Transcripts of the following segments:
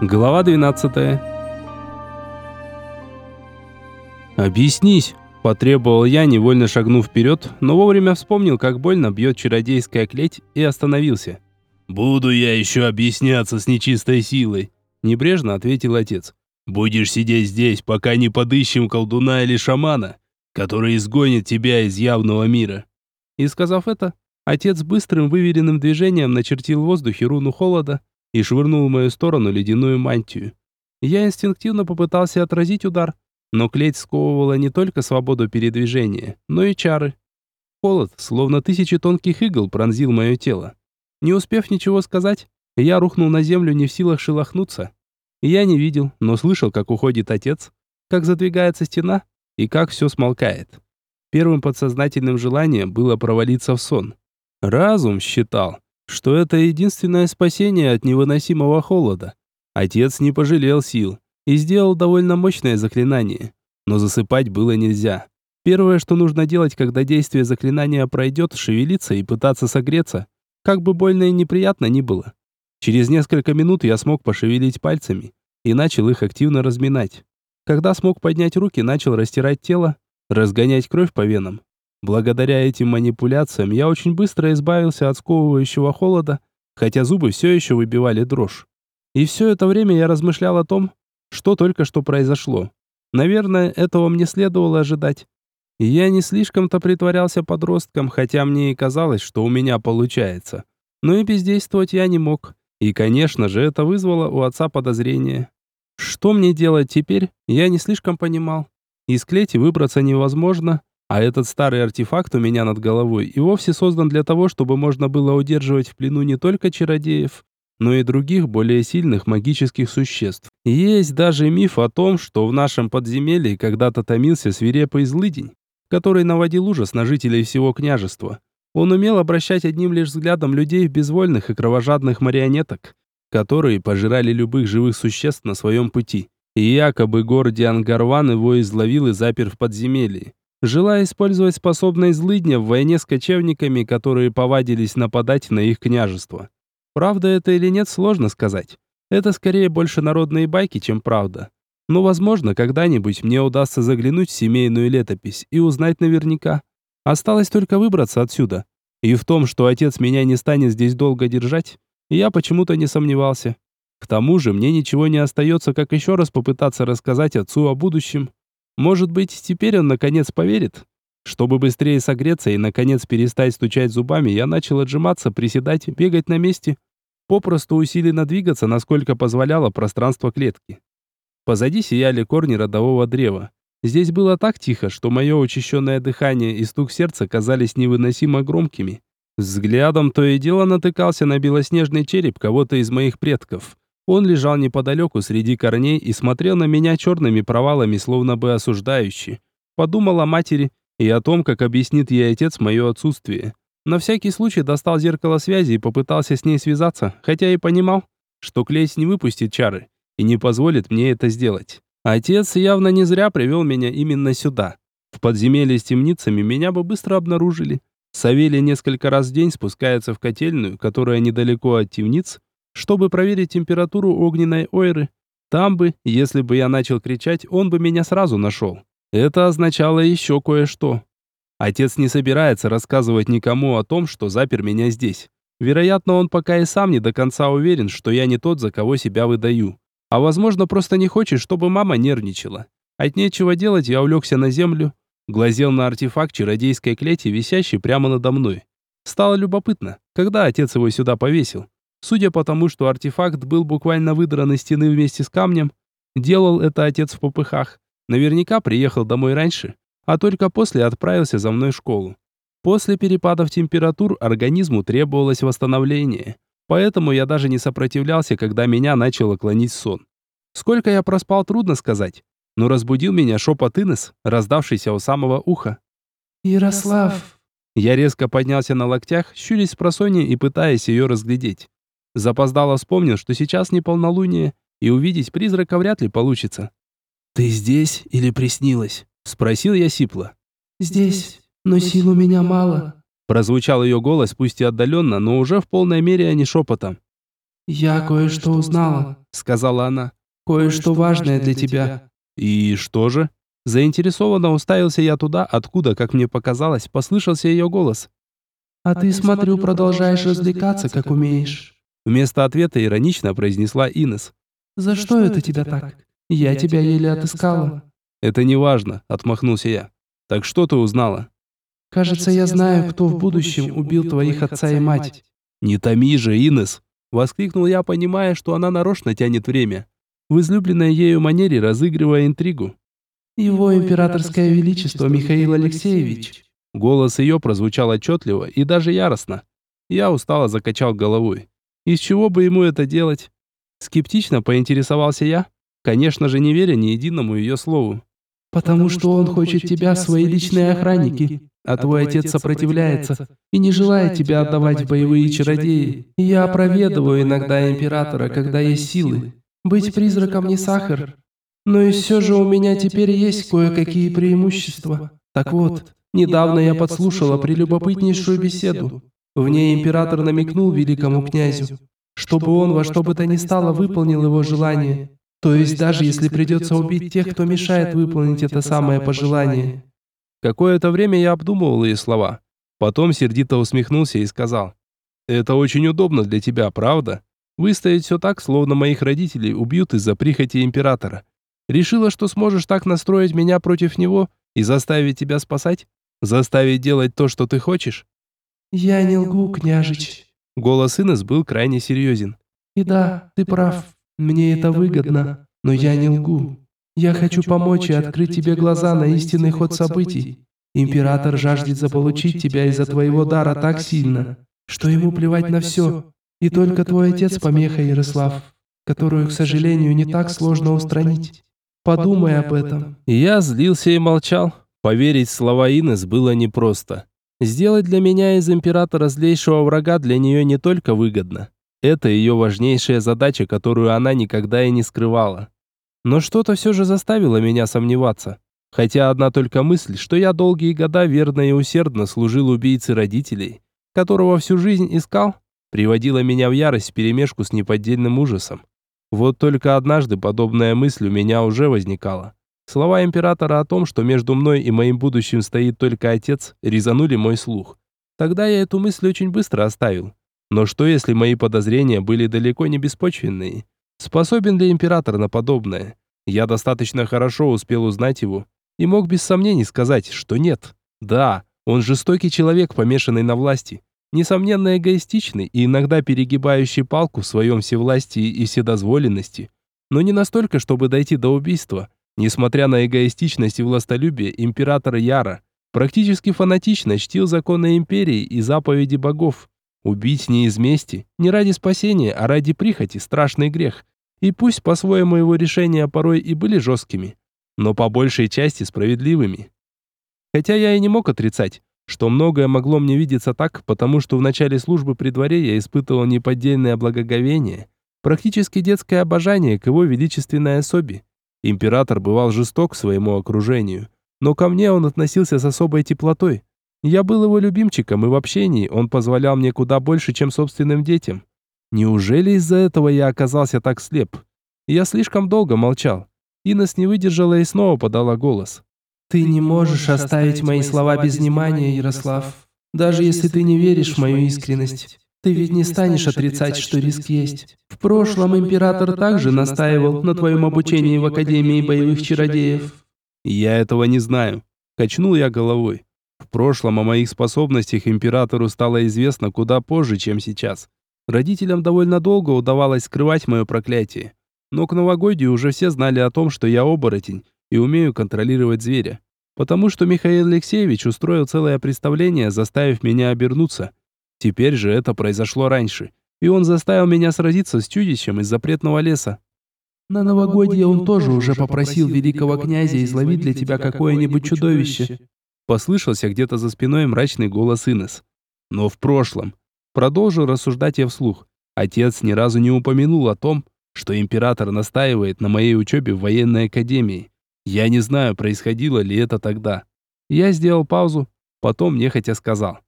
Глава 12. «Объяснись!» – потребовал я, невольно шагнув вперед, но вовремя вспомнил, как больно бьет чародейская клеть, и остановился. «Буду я еще объясняться с нечистой силой», – небрежно ответил отец. «Будешь сидеть здесь, пока не подыщем колдуна или шамана, который изгонит тебя из явного мира». И сказав это, отец быстрым выверенным движением начертил в воздухе руну холода, и швырнул в мою сторону ледяную мантию. Я инстинктивно попытался отразить удар, но клеть сковывала не только свободу передвижения, но и чары. Холод, словно тысячи тонких игл, пронзил мое тело. Не успев ничего сказать, я рухнул на землю не в силах шелохнуться. Я не видел, но слышал, как уходит отец, как задвигается стена и как все смолкает. Первым подсознательным желанием было провалиться в сон. Разум считал, что это единственное спасение от невыносимого холода. Отец не пожалел сил и сделал довольно мощное заклинание, но засыпать было нельзя. Первое, что нужно делать, когда действие заклинания пройдет, шевелиться и пытаться согреться, как бы больно и неприятно ни было. Через несколько минут я смог пошевелить пальцами и начал их активно разминать. Когда смог поднять руки, начал растирать тело, разгонять кровь по венам. Благодаря этим манипуляциям я очень быстро избавился от сковывающего холода, хотя зубы все еще выбивали дрожь. И все это время я размышлял о том, что только что произошло. Наверное, этого мне следовало ожидать. Я не слишком-то притворялся подростком, хотя мне и казалось, что у меня получается. Но и бездействовать я не мог. И, конечно же, это вызвало у отца подозрение. Что мне делать теперь, я не слишком понимал. Из клети выбраться невозможно, а этот старый артефакт у меня над головой и вовсе создан для того, чтобы можно было удерживать в плену не только чародеев, но и других более сильных магических существ. Есть даже миф о том, что в нашем подземелье когда-то томился свирепый злыдень, который наводил ужас на жителей всего княжества. Он умел обращать одним лишь взглядом людей в безвольных и кровожадных марионеток, которые пожирали любых живых существ на своем пути. И якобы Гордиан Гарван его изловил и запер в подземелье желая использовать способность злыдня в войне с кочевниками, которые повадились нападать на их княжество. Правда это или нет, сложно сказать. Это скорее больше народные байки, чем правда. Но, возможно, когда-нибудь мне удастся заглянуть в семейную летопись и узнать наверняка. Осталось только выбраться отсюда. И в том, что отец меня не станет здесь долго держать, я почему-то не сомневался. К тому же мне ничего не остается, как еще раз попытаться рассказать отцу о будущем. Может быть, теперь он наконец поверит? Чтобы быстрее согреться и наконец перестать стучать зубами, я начал отжиматься, приседать, бегать на месте, попросту усиленно двигаться, насколько позволяло пространство клетки. Позади сияли корни родового древа. Здесь было так тихо, что мое учащенное дыхание и стук сердца казались невыносимо громкими. Взглядом то и дело натыкался на белоснежный череп кого-то из моих предков. Он лежал неподалеку среди корней и смотрел на меня черными провалами, словно бы осуждающий. Подумал о матери и о том, как объяснит ей отец мое отсутствие. На всякий случай достал зеркало связи и попытался с ней связаться, хотя и понимал, что Клейс не выпустит чары и не позволит мне это сделать. Отец явно не зря привел меня именно сюда. В подземелье с темницами меня бы быстро обнаружили. Савелий несколько раз в день спускается в котельную, которая недалеко от темниц, чтобы проверить температуру огненной ойры. Там бы, если бы я начал кричать, он бы меня сразу нашел. Это означало еще кое-что. Отец не собирается рассказывать никому о том, что запер меня здесь. Вероятно, он пока и сам не до конца уверен, что я не тот, за кого себя выдаю. А возможно, просто не хочет, чтобы мама нервничала. От нечего делать я улегся на землю, глазел на артефакт чародейской клети, висящий прямо надо мной. Стало любопытно, когда отец его сюда повесил. Судя по тому, что артефакт был буквально выдран из стены вместе с камнем, делал это отец в попыхах. Наверняка приехал домой раньше, а только после отправился за мной в школу. После перепадов температур организму требовалось восстановление, поэтому я даже не сопротивлялся, когда меня начало клонить сон. Сколько я проспал, трудно сказать, но разбудил меня шепот Инес, раздавшийся у самого уха. «Ярослав!» Я резко поднялся на локтях, щурясь с просонья и пытаясь ее разглядеть. Запоздало вспомнил, что сейчас не полнолуние, и увидеть призрака вряд ли получится. «Ты здесь или приснилось?» — спросил я сипло. «Здесь, но сил у меня мало». Прозвучал ее голос, пусть и отдаленно, но уже в полной мере, а не шепотом. «Я кое-что узнала», — сказала она. «Кое-что важное для тебя». «И что же?» Заинтересованно уставился я туда, откуда, как мне показалось, послышался ее голос. «А ты, смотрю, продолжаешь развлекаться, как умеешь». Вместо ответа иронично произнесла Инес. «За что это тебя так? Я тебя еле отыскала». «Это не важно», — отмахнулся я. «Так что ты узнала?» «Кажется, я знаю, кто в будущем убил твоих отца и мать». «Не томи же, Инес!» — воскликнул я, понимая, что она нарочно тянет время, в излюбленной ею манере разыгрывая интригу. «Его императорское величество Михаил Алексеевич». Голос ее прозвучал отчетливо и даже яростно. Я устало закачал головой. Из чего бы ему это делать? Скептично поинтересовался я, конечно же, не веря ни единому ее слову. «Потому что он хочет тебя в свои личные охранники, а твой отец сопротивляется и не желает тебя отдавать в боевые чародеи. Я опроведываю иногда императора, когда есть силы. Быть призраком не сахар. Но и все же у меня теперь есть кое-какие преимущества. Так вот, недавно я подслушала прелюбопытнейшую беседу. В ней император намекнул великому князю, чтобы он во что бы то ни стало выполнил его желание. То есть даже если придется убить тех, кто мешает выполнить это самое пожелание. Какое-то время я обдумывал ее слова. Потом сердито усмехнулся и сказал. «Это очень удобно для тебя, правда? Выставить все так, словно моих родителей убьют из-за прихоти императора. Решила, что сможешь так настроить меня против него и заставить тебя спасать? Заставить делать то, что ты хочешь?» «Я не лгу, княжич». Голос Инес был крайне серьезен. «И да, ты прав. Мне это выгодно. Но я не лгу. Я хочу помочь и открыть тебе глаза на истинный ход событий. Император жаждет заполучить тебя из-за твоего дара так сильно, что ему плевать на все. И только твой отец помеха, Ярослав, которую, к сожалению, не так сложно устранить. Подумай об этом». Я злился и молчал. Поверить в слова Инес было непросто. Сделать для меня из императора злейшего врага для нее не только выгодно. Это ее важнейшая задача, которую она никогда и не скрывала. Но что-то все же заставило меня сомневаться. Хотя одна только мысль, что я долгие года верно и усердно служил убийце родителей, которого всю жизнь искал, приводила меня в ярость вперемешку с неподдельным ужасом. Вот только однажды подобная мысль у меня уже возникала. Слова императора о том, что между мной и моим будущим стоит только отец, резанули мой слух. Тогда я эту мысль очень быстро оставил. Но что если мои подозрения были далеко не беспочвенные? Способен ли император на подобное? Я достаточно хорошо успел узнать его и мог без сомнений сказать, что нет. Да, он жестокий человек, помешанный на власти, несомненно эгоистичный и иногда перегибающий палку в своем всевластии и вседозволенности, но не настолько, чтобы дойти до убийства. Несмотря на эгоистичность и властолюбие, император Яра практически фанатично чтил законы империи и заповеди богов. Убить не из мести, не ради спасения, а ради прихоти – страшный грех. И пусть по-своему его решения порой и были жесткими, но по большей части справедливыми. Хотя я и не мог отрицать, что многое могло мне видеться так, потому что в начале службы при дворе я испытывал неподдельное благоговение, практически детское обожание к его величественной особе. Император бывал жесток к своему окружению, но ко мне он относился с особой теплотой. Я был его любимчиком, и в общении он позволял мне куда больше, чем собственным детям. Неужели из-за этого я оказался так слеп? Я слишком долго молчал. Инес не выдержала и снова подала голос. «Ты не можешь оставить мои слова без внимания, Ярослав. Даже если ты не веришь в мою искренность, ты ведь не станешь отрицать, что риск есть. В прошлом император также настаивал на твоем обучении в Академии боевых чародеев». «Я этого не знаю», – качнул я головой. В прошлом о моих способностях императору стало известно куда позже, чем сейчас. Родителям довольно долго удавалось скрывать мое проклятие. Но к новогодию уже все знали о том, что я оборотень и умею контролировать зверя. Потому что Михаил Алексеевич устроил целое представление, заставив меня обернуться. Теперь же это произошло раньше, и он заставил меня сразиться с чудищем из запретного леса. На новогодие он тоже уже попросил великого князя изловить для тебя какое-нибудь чудовище. Послышался где-то за спиной мрачный голос Инес. Но в прошлом. Продолжил рассуждать я вслух. Отец ни разу не упомянул о том, что император настаивает на моей учебе в военной академии. Я не знаю, происходило ли это тогда. Я сделал паузу, потом нехотя сказал.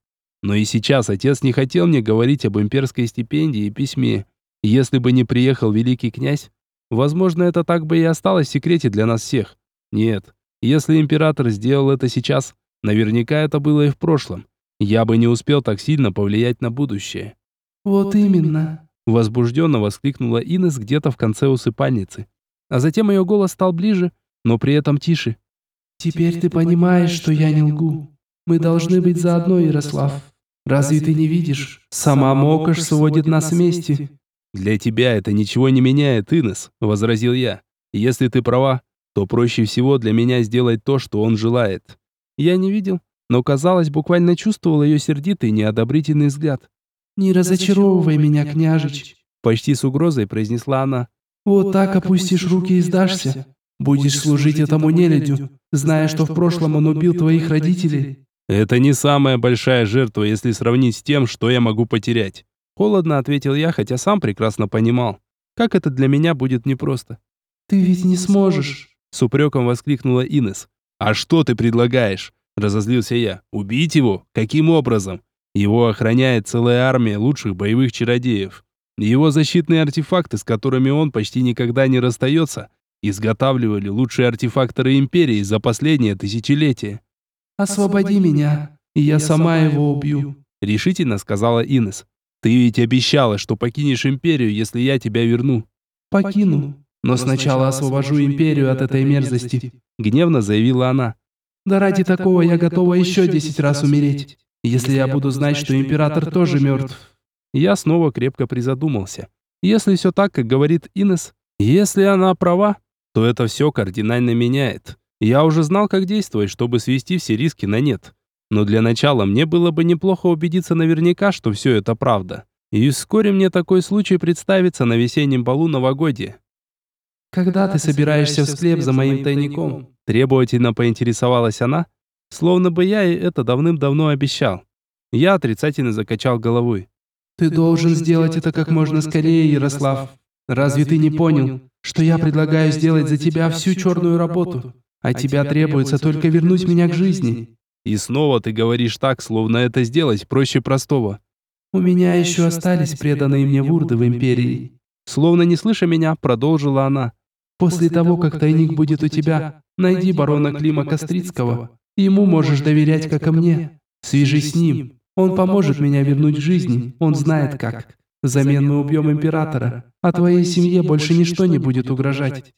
Но и сейчас отец не хотел мне говорить об имперской стипендии и письме. Если бы не приехал великий князь, возможно, это так бы и осталось в секрете для нас всех. Нет, если император сделал это сейчас, наверняка это было и в прошлом. Я бы не успел так сильно повлиять на будущее. Вот именно. Возбужденно воскликнула Инес где-то в конце усыпальницы. А затем ее голос стал ближе, но при этом тише. Теперь ты понимаешь, что я не лгу. Мы должны быть заодно, Ярослав. Разве ты не видишь? Сама Мокаш сводит нас вместе. «Для тебя это ничего не меняет, Инес», — возразил я. «Если ты права, то проще всего для меня сделать то, что он желает». Я не видел, но, казалось, буквально чувствовал ее сердитый, неодобрительный взгляд. «Не разочаровывай меня, княжич», — почти с угрозой произнесла она. «Вот так опустишь руки и сдашься. Будешь служить этому нелюдю, зная, что в прошлом он убил твоих родителей». «Это не самая большая жертва, если сравнить с тем, что я могу потерять». Холодно ответил я, хотя сам прекрасно понимал, как это для меня будет непросто. «Ты ведь не сможешь!» С упреком воскликнула Инес. «А что ты предлагаешь?» Разозлился я. «Убить его? Каким образом? Его охраняет целая армия лучших боевых чародеев. Его защитные артефакты, с которыми он почти никогда не расстается, изготавливали лучшие артефакторы Империи за последнее тысячелетие». «Освободи меня, и я сама его убью», решительно сказала Инес. Ты ведь обещала, что покинешь империю, если я тебя верну. Покину, но сначала освобожу империю от этой мерзости, гневно заявила она. Да ради такого я готова еще десять раз умереть, если я буду знать, что император тоже мертв. Я снова крепко призадумался. Если все так, как говорит Инес, если она права, то это все кардинально меняет. Я уже знал, как действовать, чтобы свести все риски на нет. Но для начала мне было бы неплохо убедиться наверняка, что все это правда. И вскоре мне такой случай представится на весеннем балу новогодия. «Когда ты собираешься в склеп за моим тайником?» Требовательно поинтересовалась она, словно бы я ей это давным-давно обещал. Я отрицательно закачал головой. «Ты должен сделать это как можно скорее, Ярослав. Разве ты не понял, что я предлагаю сделать за тебя всю черную работу, а тебя требуется только вернуть меня к жизни?» И снова ты говоришь так, словно это сделать проще простого. У меня еще остались преданные мне вурды в Империи. Словно не слыша меня, продолжила она. После того, как тайник будет у тебя, найди барона Клима Кострицкого. Ему можешь доверять, как и мне. Свяжись с ним. Он поможет меня вернуть к жизни. Он знает как. Взамен мы убьем императора, а твоей семье больше ничто не будет угрожать.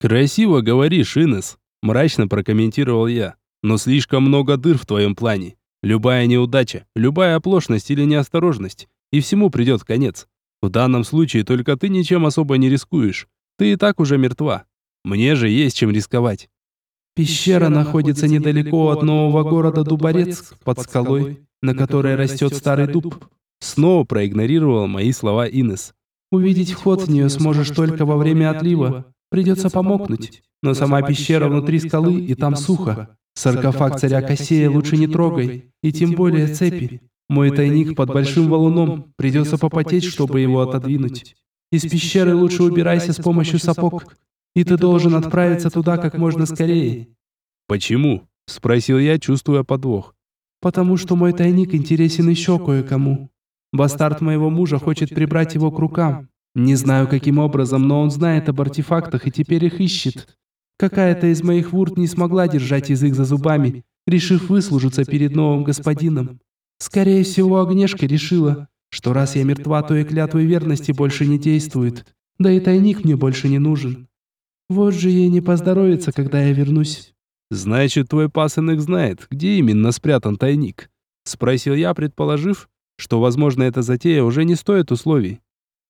Красиво говоришь, Инес, мрачно прокомментировал я. Но слишком много дыр в твоем плане. Любая неудача, любая оплошность или неосторожность, и всему придет конец. В данном случае только ты ничем особо не рискуешь. Ты и так уже мертва. Мне же есть чем рисковать. Пещера находится недалеко от нового города Дуборецк, под скалой, на которой растет старый дуб. Снова проигнорировал мои слова Инес. Увидеть вход в нее сможешь только во время отлива. Придется помокнуть. Но сама пещера внутри скалы, и там сухо. Саркофаг царя Кассея лучше не трогай, и тем более цепи. Мой тайник под большим валуном, придется попотеть, чтобы его отодвинуть. Из пещеры лучше убирайся с помощью сапог, и ты должен отправиться туда как можно скорее. «Почему?» – спросил я, чувствуя подвох. «Потому что мой тайник интересен еще кое-кому. Бастард моего мужа хочет прибрать его к рукам. Не знаю, каким образом, но он знает об артефактах и теперь их ищет. Какая-то из моих вурт не смогла держать язык за зубами, решив выслужиться перед новым господином. Скорее всего, Огнешка решила, что раз я мертва, то и клятвы верности больше не действует, да и тайник мне больше не нужен. Вот же ей не поздоровится, когда я вернусь. «Значит, твой пасынок знает, где именно спрятан тайник?» Спросил я, предположив, что, возможно, эта затея уже не стоит условий,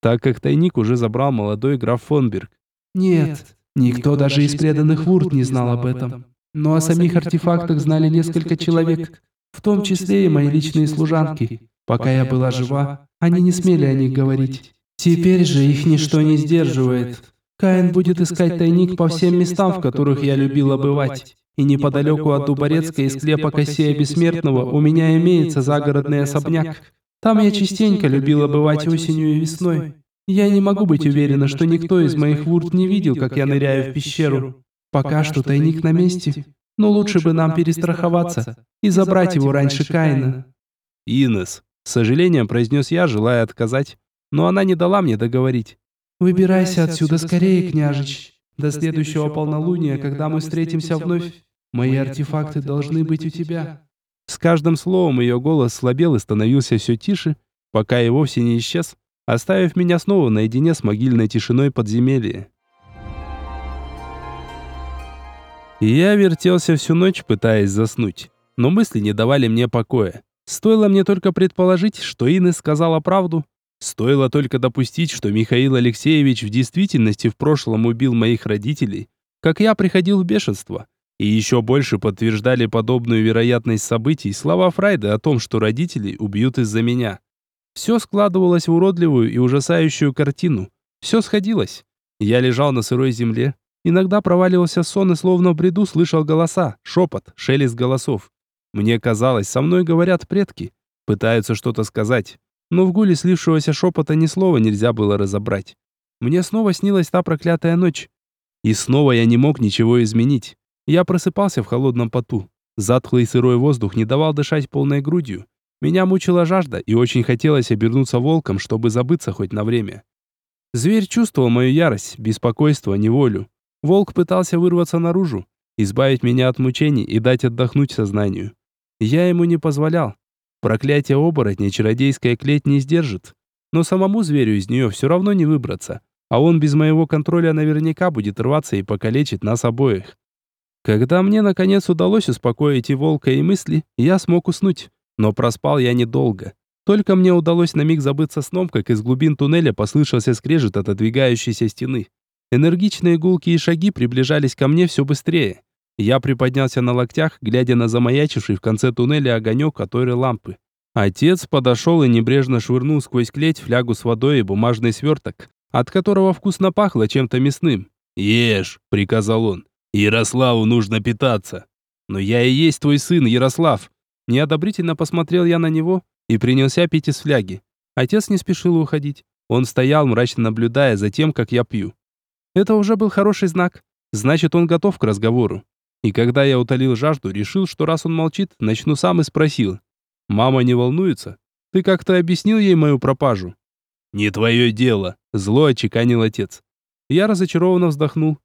так как тайник уже забрал молодой граф Фонберг. «Нет, Никто даже из преданных вурт не знал об этом. Но о самих артефактах знали несколько человек, в том числе и мои личные служанки. Пока я была жива, они не смели о них говорить. Теперь же их ничто не сдерживает. Каин будет искать тайник по всем местам, в которых я любила бывать. И неподалеку от Дуборецка и склепа Кассея Бессмертного у меня имеется загородный особняк. Там я частенько любила бывать осенью и весной. Я не могу быть уверена, что никто из моих вурт не видел, как я ныряю в пещеру. Пока что тайник на месте, но лучше бы нам перестраховаться и забрать его раньше Каина. Инес, с сожалением произнес я, желая отказать, но она не дала мне договорить. «Выбирайся отсюда скорее, княжич. До следующего полнолуния, когда мы встретимся вновь, мои артефакты должны быть у тебя». С каждым словом ее голос слабел и становился все тише, пока и вовсе не исчез, оставив меня снова наедине с могильной тишиной подземелья. Я вертелся всю ночь, пытаясь заснуть, но мысли не давали мне покоя. Стоило мне только предположить, что Инес сказала правду, стоило только допустить, что Михаил Алексеевич в действительности в прошлом убил моих родителей, как я приходил в бешенство. И еще больше подтверждали подобную вероятность событий слова Фрайда о том, что родителей убьют из-за меня. Все складывалось в уродливую и ужасающую картину. Все сходилось. Я лежал на сырой земле. Иногда проваливался сон и словно в бреду слышал голоса, шепот, шелест голосов. Мне казалось, со мной говорят предки, пытаются что-то сказать. Но в гуле слившегося шепота ни слова нельзя было разобрать. Мне снова снилась та проклятая ночь. И снова я не мог ничего изменить. Я просыпался в холодном поту. Затхлый сырой воздух не давал дышать полной грудью. Меня мучила жажда, и очень хотелось обернуться волком, чтобы забыться хоть на время. Зверь чувствовал мою ярость, беспокойство, неволю. Волк пытался вырваться наружу, избавить меня от мучений и дать отдохнуть сознанию. Я ему не позволял. Проклятие оборотня чародейская клеть не сдержит. Но самому зверю из нее все равно не выбраться, а он без моего контроля наверняка будет рваться и покалечить нас обоих. Когда мне наконец удалось успокоить и волка, и мысли, я смог уснуть. Но проспал я недолго. Только мне удалось на миг забыться сном, как из глубин туннеля послышался скрежет отодвигающейся стены. Энергичные гулки и шаги приближались ко мне все быстрее. Я приподнялся на локтях, глядя на замаячивший в конце туннеля огонек которой лампы. Отец подошел и небрежно швырнул сквозь клеть флягу с водой и бумажный сверток, от которого вкусно пахло чем-то мясным. «Ешь», — приказал он. «Ярославу нужно питаться». «Но я и есть твой сын, Ярослав», Неодобрительно посмотрел я на него и принялся пить из фляги. Отец не спешил уходить. Он стоял, мрачно наблюдая за тем, как я пью. Это уже был хороший знак. Значит, он готов к разговору. И когда я утолил жажду, решил, что раз он молчит, начну сам и спросил. «Мама не волнуется? Ты как-то объяснил ей мою пропажу?» «Не твое дело», — зло отчеканил отец. Я разочарованно вздохнул.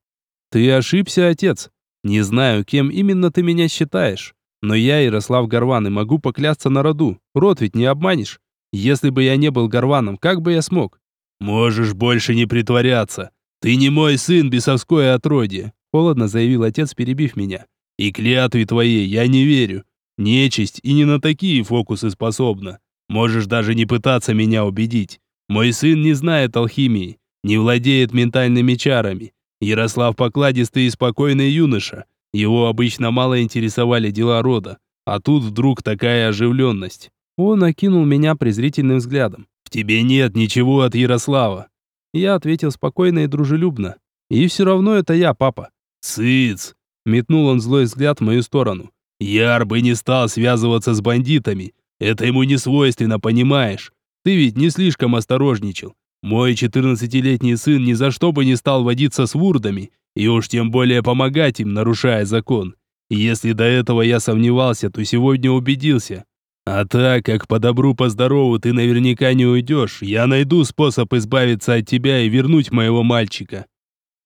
«Ты ошибся, отец. Не знаю, кем именно ты меня считаешь. Но я, Ярослав Горван, и могу поклясться на роду. Род ведь не обманешь. Если бы я не был Горваном, как бы я смог? Можешь больше не притворяться. Ты не мой сын, бесовское отродье, холодно заявил отец, перебив меня. И клятве твоей я не верю. Нечисть и не на такие фокусы способна. Можешь даже не пытаться меня убедить. Мой сын не знает алхимии, не владеет ментальными чарами. Ярослав покладистый и спокойный юноша. Его обычно мало интересовали дела рода, а тут вдруг такая оживленность. Он окинул меня презрительным взглядом. «В тебе нет ничего от Ярослава». Я ответил спокойно и дружелюбно. «И все равно это я, папа». «Цыц!» Метнул он злой взгляд в мою сторону. «Яр бы не стал связываться с бандитами. Это ему не свойственно, понимаешь? Ты ведь не слишком осторожничал. Мой четырнадцатилетний сын ни за что бы не стал водиться с вурдами и уж тем более помогать им, нарушая закон. Если до этого я сомневался, то сегодня убедился. А так как по добру, по здорову ты наверняка не уйдешь, я найду способ избавиться от тебя и вернуть моего мальчика».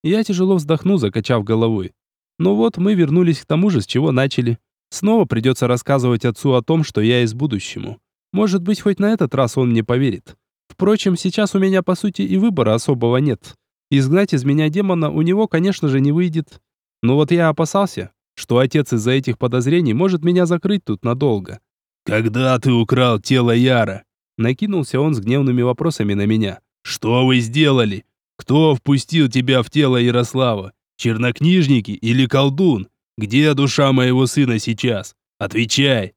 Я тяжело вздохнул, закачав головой. Ну вот, мы вернулись к тому же, с чего начали. Снова придется рассказывать отцу о том, что я из будущему. Может быть, хоть на этот раз он мне поверит. Впрочем, сейчас у меня, по сути, и выбора особого нет. Изгнать из меня демона у него, конечно же, не выйдет. Но вот я опасался, что отец из-за этих подозрений может меня закрыть тут надолго. «Когда ты украл тело Яра?» Накинулся он с гневными вопросами на меня. «Что вы сделали? Кто впустил тебя в тело Ярослава? Чернокнижники или колдун? Где душа моего сына сейчас? Отвечай!»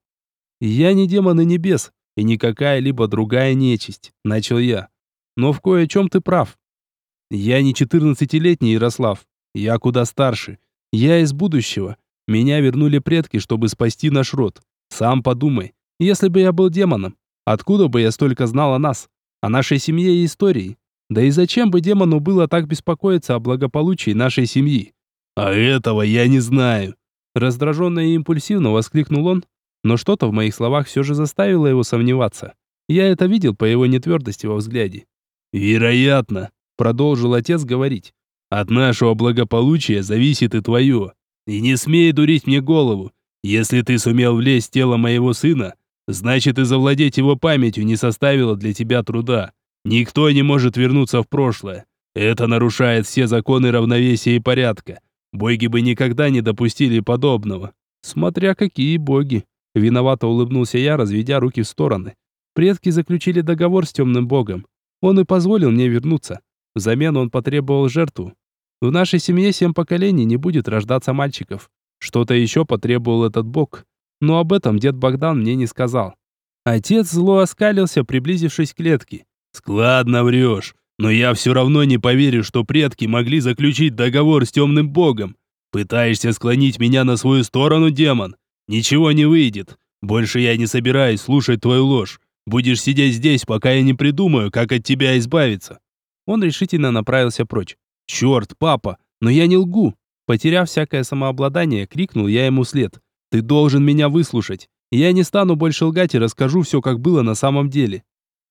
«Я не демон и небес, и не какая-либо другая нечисть», — начал я. «Но в кое-чем ты прав. Я не четырнадцатилетний Ярослав. Я куда старше. Я из будущего. Меня вернули предки, чтобы спасти наш род. Сам подумай, если бы я был демоном, откуда бы я столько знал о нас, о нашей семье и истории? Да и зачем бы демону было так беспокоиться о благополучии нашей семьи? А этого я не знаю. Раздраженно и импульсивно воскликнул он, но что-то в моих словах все же заставило его сомневаться. Я это видел по его нетвердости во взгляде. Вероятно, продолжил отец говорить. От нашего благополучия зависит и твое. И не смей дурить мне голову. Если ты сумел влезть в тело моего сына, значит и завладеть его памятью не составило для тебя труда. Никто не может вернуться в прошлое. Это нарушает все законы равновесия и порядка. Боги бы никогда не допустили подобного. Смотря какие боги. Виновато улыбнулся я, разведя руки в стороны. Предки заключили договор с темным богом. Он и позволил мне вернуться. Взамен он потребовал жертву. В нашей семье семь поколений не будет рождаться мальчиков. Что-то еще потребовал этот бог. Но об этом дед Богдан мне не сказал. Отец зло оскалился, приблизившись к клетке. «Складно врешь, но я все равно не поверю, что предки могли заключить договор с темным богом. Пытаешься склонить меня на свою сторону, демон? Ничего не выйдет. Больше я не собираюсь слушать твою ложь. Будешь сидеть здесь, пока я не придумаю, как от тебя избавиться». Он решительно направился прочь. «Черт, папа, но я не лгу!» Потеряв всякое самообладание, крикнул я ему вслед. «Ты должен меня выслушать. Я не стану больше лгать и расскажу все, как было на самом деле».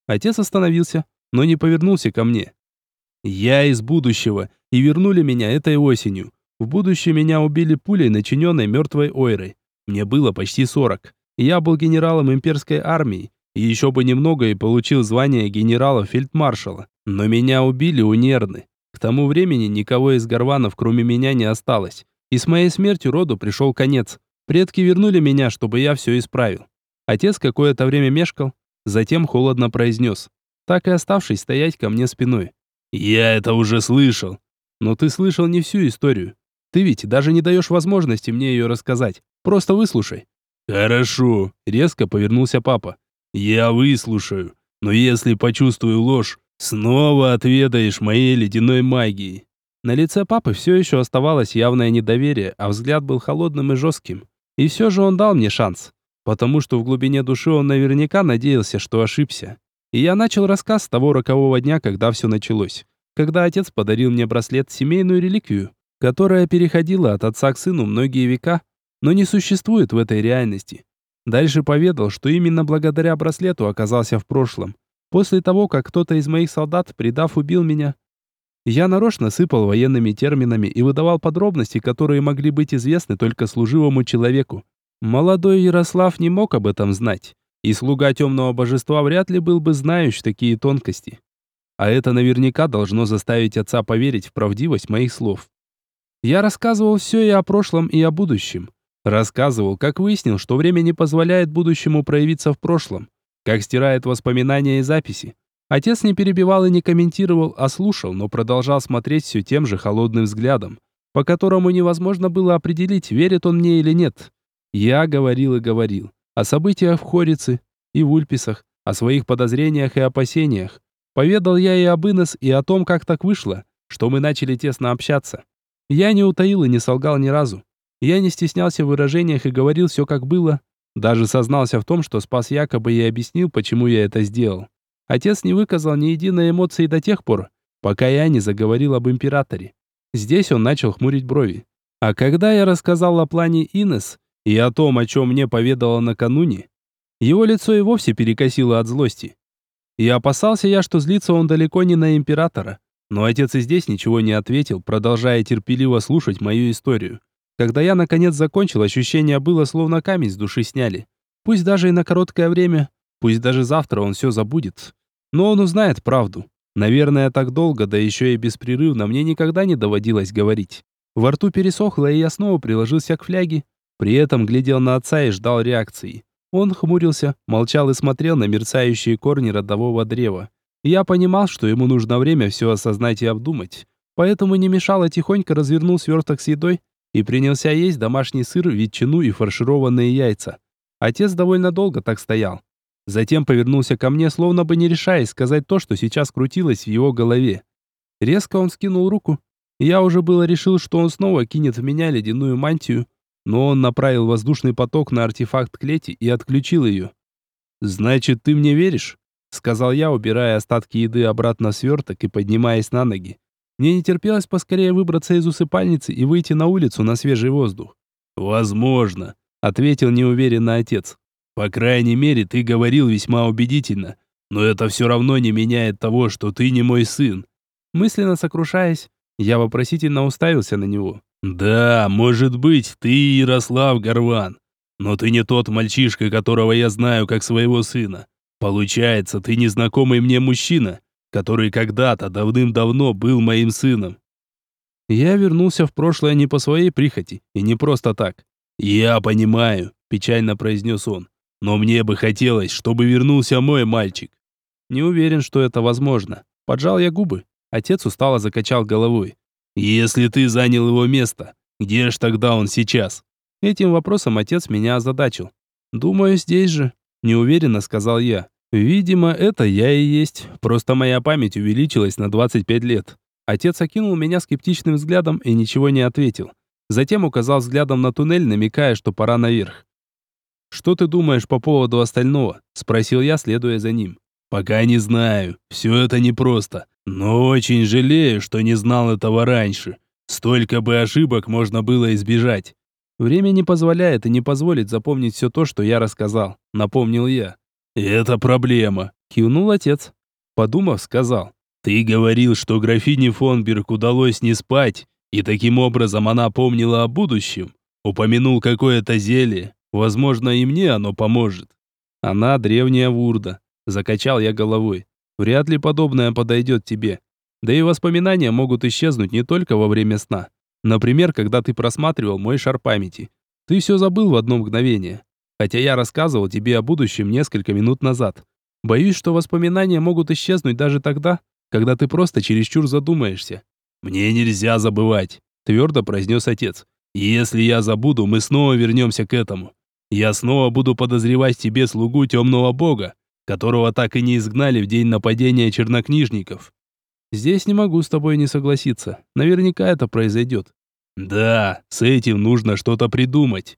Отец остановился, но не повернулся ко мне. «Я из будущего, и вернули меня этой осенью. В будущее меня убили пулей, начиненной мертвой ойрой. Мне было почти сорок. Я был генералом имперской армии, и еще бы немного и получил звание генерала-фельдмаршала. Но меня убили у Нерны. К тому времени никого из горванов, кроме меня, не осталось. И с моей смертью роду пришел конец. Предки вернули меня, чтобы я все исправил. Отец какое-то время мешкал, затем холодно произнес, так и оставшись стоять ко мне спиной. «Я это уже слышал». «Но ты слышал не всю историю. Ты ведь даже не даешь возможности мне ее рассказать. Просто выслушай». «Хорошо», — резко повернулся папа. «Я выслушаю, но если почувствую ложь, снова отведаешь моей ледяной магии». На лице папы все еще оставалось явное недоверие, а взгляд был холодным и жестким. И все же он дал мне шанс, потому что в глубине души он наверняка надеялся, что ошибся. И я начал рассказ с того рокового дня, когда все началось. Когда отец подарил мне браслет, семейную реликвию, которая переходила от отца к сыну многие века, но не существует в этой реальности. Дальше поведал, что именно благодаря браслету оказался в прошлом. После того, как кто-то из моих солдат, предав, убил меня, я нарочно сыпал военными терминами и выдавал подробности, которые могли быть известны только служивому человеку. Молодой Ярослав не мог об этом знать, и слуга темного божества вряд ли был бы знающий такие тонкости. А это наверняка должно заставить отца поверить в правдивость моих слов. Я рассказывал все и о прошлом, и о будущем. Рассказывал, как выяснил, что время не позволяет будущему проявиться в прошлом, как стирает воспоминания и записи. Отец не перебивал и не комментировал, а слушал, но продолжал смотреть все тем же холодным взглядом, по которому невозможно было определить, верит он мне или нет. Я говорил и говорил о событиях в Хорице и в Ульписах, о своих подозрениях и опасениях. Поведал я и об Инес, и о том, как так вышло, что мы начали тесно общаться. Я не утаил и не солгал ни разу. Я не стеснялся в выражениях и говорил все как было. Даже сознался в том, что спас якобы и объяснил, почему я это сделал. Отец не выказал ни единой эмоции до тех пор, пока я не заговорил об императоре. Здесь он начал хмурить брови. А когда я рассказал о плане Инес и о том, о чем мне поведала накануне, его лицо и вовсе перекосило от злости. И опасался я, что злится он далеко не на императора, но отец и здесь ничего не ответил, продолжая терпеливо слушать мою историю. Когда я наконец закончил, ощущение было, словно камень с души сняли. Пусть даже и на короткое время, пусть даже завтра он все забудет. Но он узнает правду. Наверное, так долго, да еще и беспрерывно, мне никогда не доводилось говорить. Во рту пересохло, и я снова приложился к фляге. При этом глядел на отца и ждал реакции. Он хмурился, молчал и смотрел на мерцающие корни родового древа. Я понимал, что ему нужно время все осознать и обдумать, поэтому не мешало тихонько развернул сверток с едой и принялся есть домашний сыр, ветчину и фаршированные яйца. Отец довольно долго так стоял. Затем повернулся ко мне, словно бы не решаясь сказать то, что сейчас крутилось в его голове. Резко он скинул руку. Я уже было решил, что он снова кинет в меня ледяную мантию, но он направил воздушный поток на артефакт клети и отключил ее. «Значит, ты мне веришь?» сказал я, убирая остатки еды обратно в сверток и поднимаясь на ноги. Мне не терпелось поскорее выбраться из усыпальницы и выйти на улицу на свежий воздух. «Возможно», — ответил неуверенно отец. «По крайней мере, ты говорил весьма убедительно. Но это все равно не меняет того, что ты не мой сын. Мысленно сокрушаясь, я вопросительно уставился на него. Да, может быть, ты Ярослав Горван. Но ты не тот мальчишка, которого я знаю как своего сына. Получается, ты незнакомый мне мужчина, который когда-то давным-давно был моим сыном. Я вернулся в прошлое не по своей прихоти и не просто так. Я понимаю, печально произнес он. Но мне бы хотелось, чтобы вернулся мой мальчик. Не уверен, что это возможно. Поджал я губы. Отец устало закачал головой. Если ты занял его место, где ж тогда он сейчас? Этим вопросом отец меня озадачил. Думаю, здесь же, неуверенно сказал я. Видимо, это я и есть. Просто моя память увеличилась на 25 лет. Отец окинул меня скептичным взглядом и ничего не ответил. Затем указал взглядом на туннель, намекая, что пора наверх. «Что ты думаешь по поводу остального?» – спросил я, следуя за ним. «Пока не знаю. Все это непросто. Но очень жалею, что не знал этого раньше. Столько бы ошибок можно было избежать». «Время не позволяет и не позволит запомнить все то, что я рассказал», – напомнил я. «Это проблема», – кивнул отец. Подумав, сказал. «Ты говорил, что графине Фонберг удалось не спать, и таким образом она помнила о будущем. Упомянул какое-то зелье. Возможно, и мне оно поможет». «Она древняя вурда», Закачал я головой. Вряд ли подобное подойдет тебе. Да и воспоминания могут исчезнуть не только во время сна. Например, когда ты просматривал мой шар памяти. Ты все забыл в одно мгновение. Хотя я рассказывал тебе о будущем несколько минут назад. Боюсь, что воспоминания могут исчезнуть даже тогда, когда ты просто чересчур задумаешься. «Мне нельзя забывать», — твердо произнес отец. «Если я забуду, мы снова вернемся к этому. Я снова буду подозревать тебе слугу темного бога, которого так и не изгнали в день нападения чернокнижников. Здесь не могу с тобой не согласиться. Наверняка это произойдет. Да, с этим нужно что-то придумать.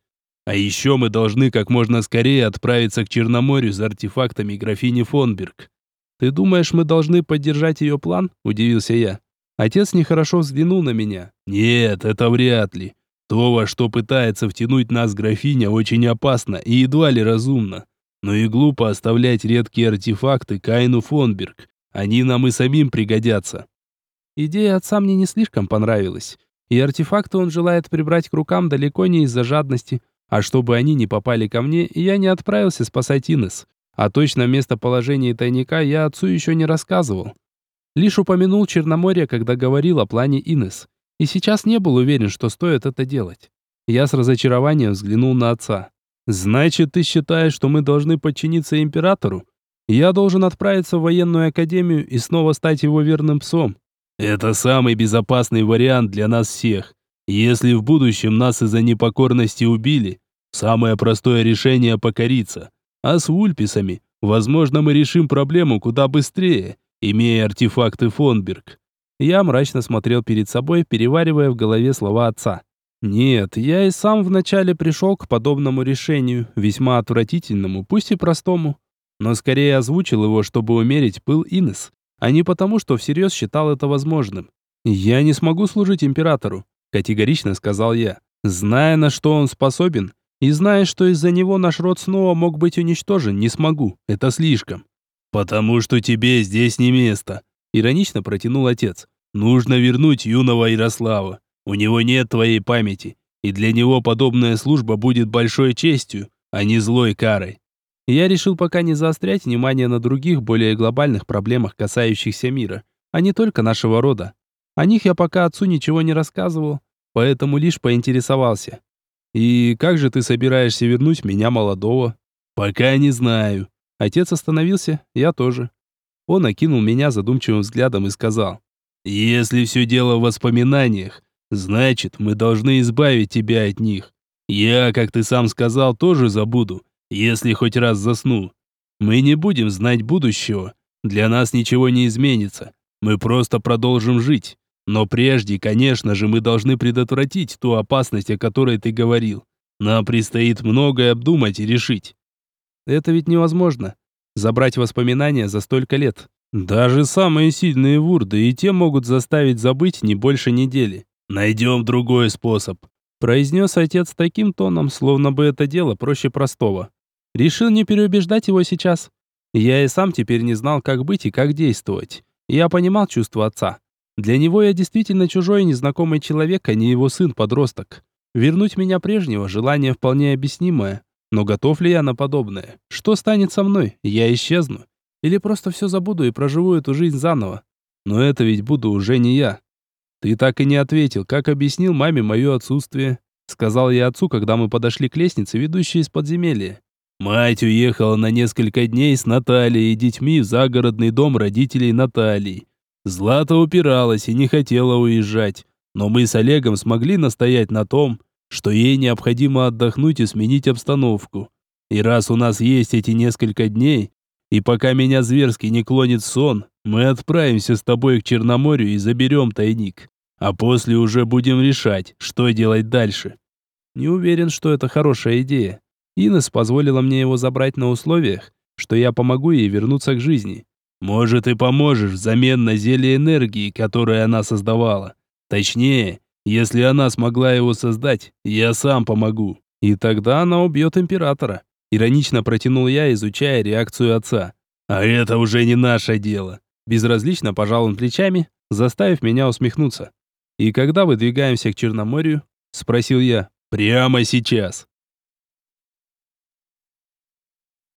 А еще мы должны как можно скорее отправиться к Черноморью за артефактами графини Фонберг. Ты думаешь, мы должны поддержать ее план? Удивился я. Отец нехорошо взглянул на меня. Нет, это вряд ли. То, во что пытается втянуть нас графиня, очень опасно и едва ли разумно. Но и глупо оставлять редкие артефакты Кайну Фонберг. Они нам и самим пригодятся. Идея отца мне не слишком понравилась. И артефакты он желает прибрать к рукам далеко не из-за жадности, а чтобы они не попали ко мне, я не отправился спасать Инес. А точно местоположение тайника я отцу еще не рассказывал. Лишь упомянул Черноморье, когда говорил о плане Инес. И сейчас не был уверен, что стоит это делать. Я с разочарованием взглянул на отца. Значит, ты считаешь, что мы должны подчиниться императору? Я должен отправиться в военную академию и снова стать его верным псом. Это самый безопасный вариант для нас всех. Если в будущем нас из-за непокорности убили, самое простое решение покориться. А с вульписами, возможно, мы решим проблему куда быстрее, имея артефакты Фонберг. Я мрачно смотрел перед собой, переваривая в голове слова отца. Нет, я и сам вначале пришел к подобному решению, весьма отвратительному, пусть и простому. Но скорее озвучил его, чтобы умерить пыл Инес, а не потому, что всерьез считал это возможным. «Я не смогу служить императору», — категорично сказал я, зная, на что он способен, и зная, что из-за него наш род снова мог быть уничтожен, не смогу, это слишком. «Потому что тебе здесь не место», — иронично протянул отец. «Нужно вернуть юного Ярослава. У него нет твоей памяти, и для него подобная служба будет большой честью, а не злой карой. Я решил пока не заострять внимание на других, более глобальных проблемах, касающихся мира, а не только нашего рода. О них я пока отцу ничего не рассказывал, поэтому лишь поинтересовался. «И как же ты собираешься вернуть меня молодого?» «Пока не знаю». Отец остановился, я тоже. Он окинул меня задумчивым взглядом и сказал. «Если все дело в воспоминаниях, Значит, мы должны избавить тебя от них. Я, как ты сам сказал, тоже забуду, если хоть раз засну. Мы не будем знать будущего. Для нас ничего не изменится. Мы просто продолжим жить. Но прежде, конечно же, мы должны предотвратить ту опасность, о которой ты говорил. Нам предстоит многое обдумать и решить. Это ведь невозможно. Забрать воспоминания за столько лет. Даже самые сильные вурды и те могут заставить забыть не больше недели. Найдем другой способ», – произнес отец таким тоном, словно бы это дело проще простого. Решил не переубеждать его сейчас. Я и сам теперь не знал, как быть и как действовать. Я понимал чувства отца. Для него я действительно чужой и незнакомый человек, а не его сын-подросток. Вернуть меня прежнего желание вполне объяснимое. Но готов ли я на подобное? Что станет со мной? Я исчезну. Или просто все забуду и проживу эту жизнь заново? Но это ведь буду уже не я. Ты так и не ответил, как объяснил маме мое отсутствие. Сказал я отцу, когда мы подошли к лестнице, ведущей из подземелья. Мать уехала на несколько дней с Натальей и детьми в загородный дом родителей Натальи. Злата упиралась и не хотела уезжать, но мы с Олегом смогли настоять на том, что ей необходимо отдохнуть и сменить обстановку. И раз у нас есть эти несколько дней, и пока меня зверски не клонит сон, мы отправимся с тобой к Черноморью и заберем тайник. А после уже будем решать, что делать дальше. Не уверен, что это хорошая идея. Инес позволила мне его забрать на условиях, что я помогу ей вернуться к жизни. Может, и поможешь взамен на зелье энергии, которое она создавала. Точнее, если она смогла его создать, я сам помогу. И тогда она убьет императора. Иронично протянул я, изучая реакцию отца. А это уже не наше дело. Безразлично пожал он плечами, заставив меня усмехнуться. «И когда выдвигаемся к Черноморью?» – спросил я. «Прямо сейчас».